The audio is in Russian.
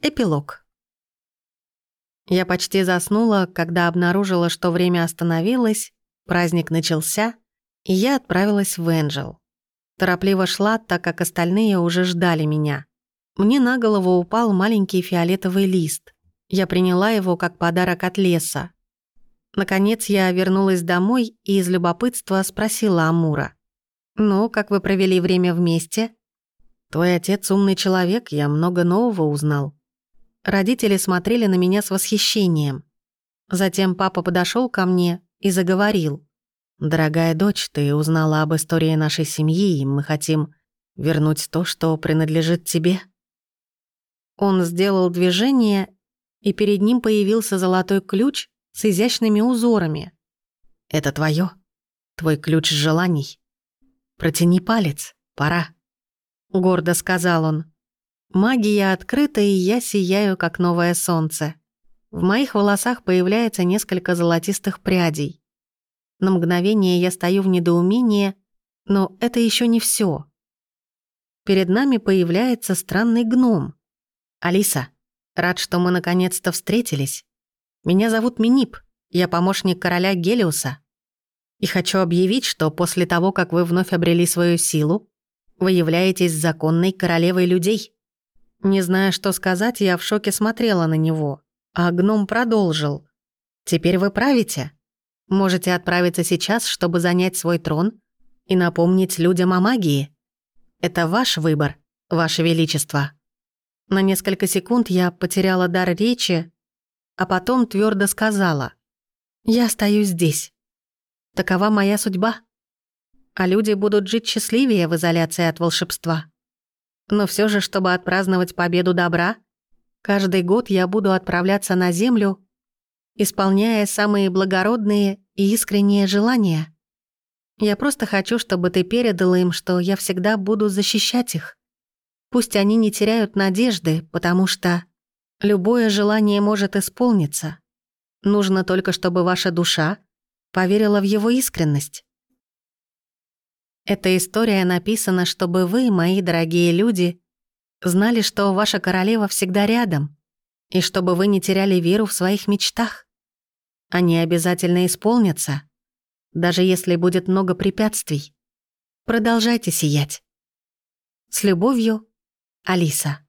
Эпилог. Я почти заснула, когда обнаружила, что время остановилось, праздник начался, и я отправилась в Энджел. Торопливо шла, так как остальные уже ждали меня. Мне на голову упал маленький фиолетовый лист. Я приняла его как подарок от леса. Наконец я вернулась домой и из любопытства спросила Амура. «Ну, как вы провели время вместе?» «Твой отец умный человек, я много нового узнал», Родители смотрели на меня с восхищением. Затем папа подошел ко мне и заговорил. «Дорогая дочь, ты узнала об истории нашей семьи, и мы хотим вернуть то, что принадлежит тебе». Он сделал движение, и перед ним появился золотой ключ с изящными узорами. «Это твое, твой ключ желаний. Протяни палец, пора», — гордо сказал он. Магия открыта, и я сияю, как новое солнце. В моих волосах появляется несколько золотистых прядей. На мгновение я стою в недоумении, но это еще не все. Перед нами появляется странный гном. «Алиса, рад, что мы наконец-то встретились. Меня зовут Минип, я помощник короля Гелиуса. И хочу объявить, что после того, как вы вновь обрели свою силу, вы являетесь законной королевой людей». Не зная, что сказать, я в шоке смотрела на него. А гном продолжил. «Теперь вы правите. Можете отправиться сейчас, чтобы занять свой трон и напомнить людям о магии. Это ваш выбор, ваше величество». На несколько секунд я потеряла дар речи, а потом твердо сказала. «Я остаюсь здесь. Такова моя судьба. А люди будут жить счастливее в изоляции от волшебства». Но все же, чтобы отпраздновать победу добра, каждый год я буду отправляться на Землю, исполняя самые благородные и искренние желания. Я просто хочу, чтобы ты передала им, что я всегда буду защищать их. Пусть они не теряют надежды, потому что любое желание может исполниться. Нужно только, чтобы ваша душа поверила в его искренность. Эта история написана, чтобы вы, мои дорогие люди, знали, что ваша королева всегда рядом, и чтобы вы не теряли веру в своих мечтах. Они обязательно исполнятся, даже если будет много препятствий. Продолжайте сиять. С любовью, Алиса.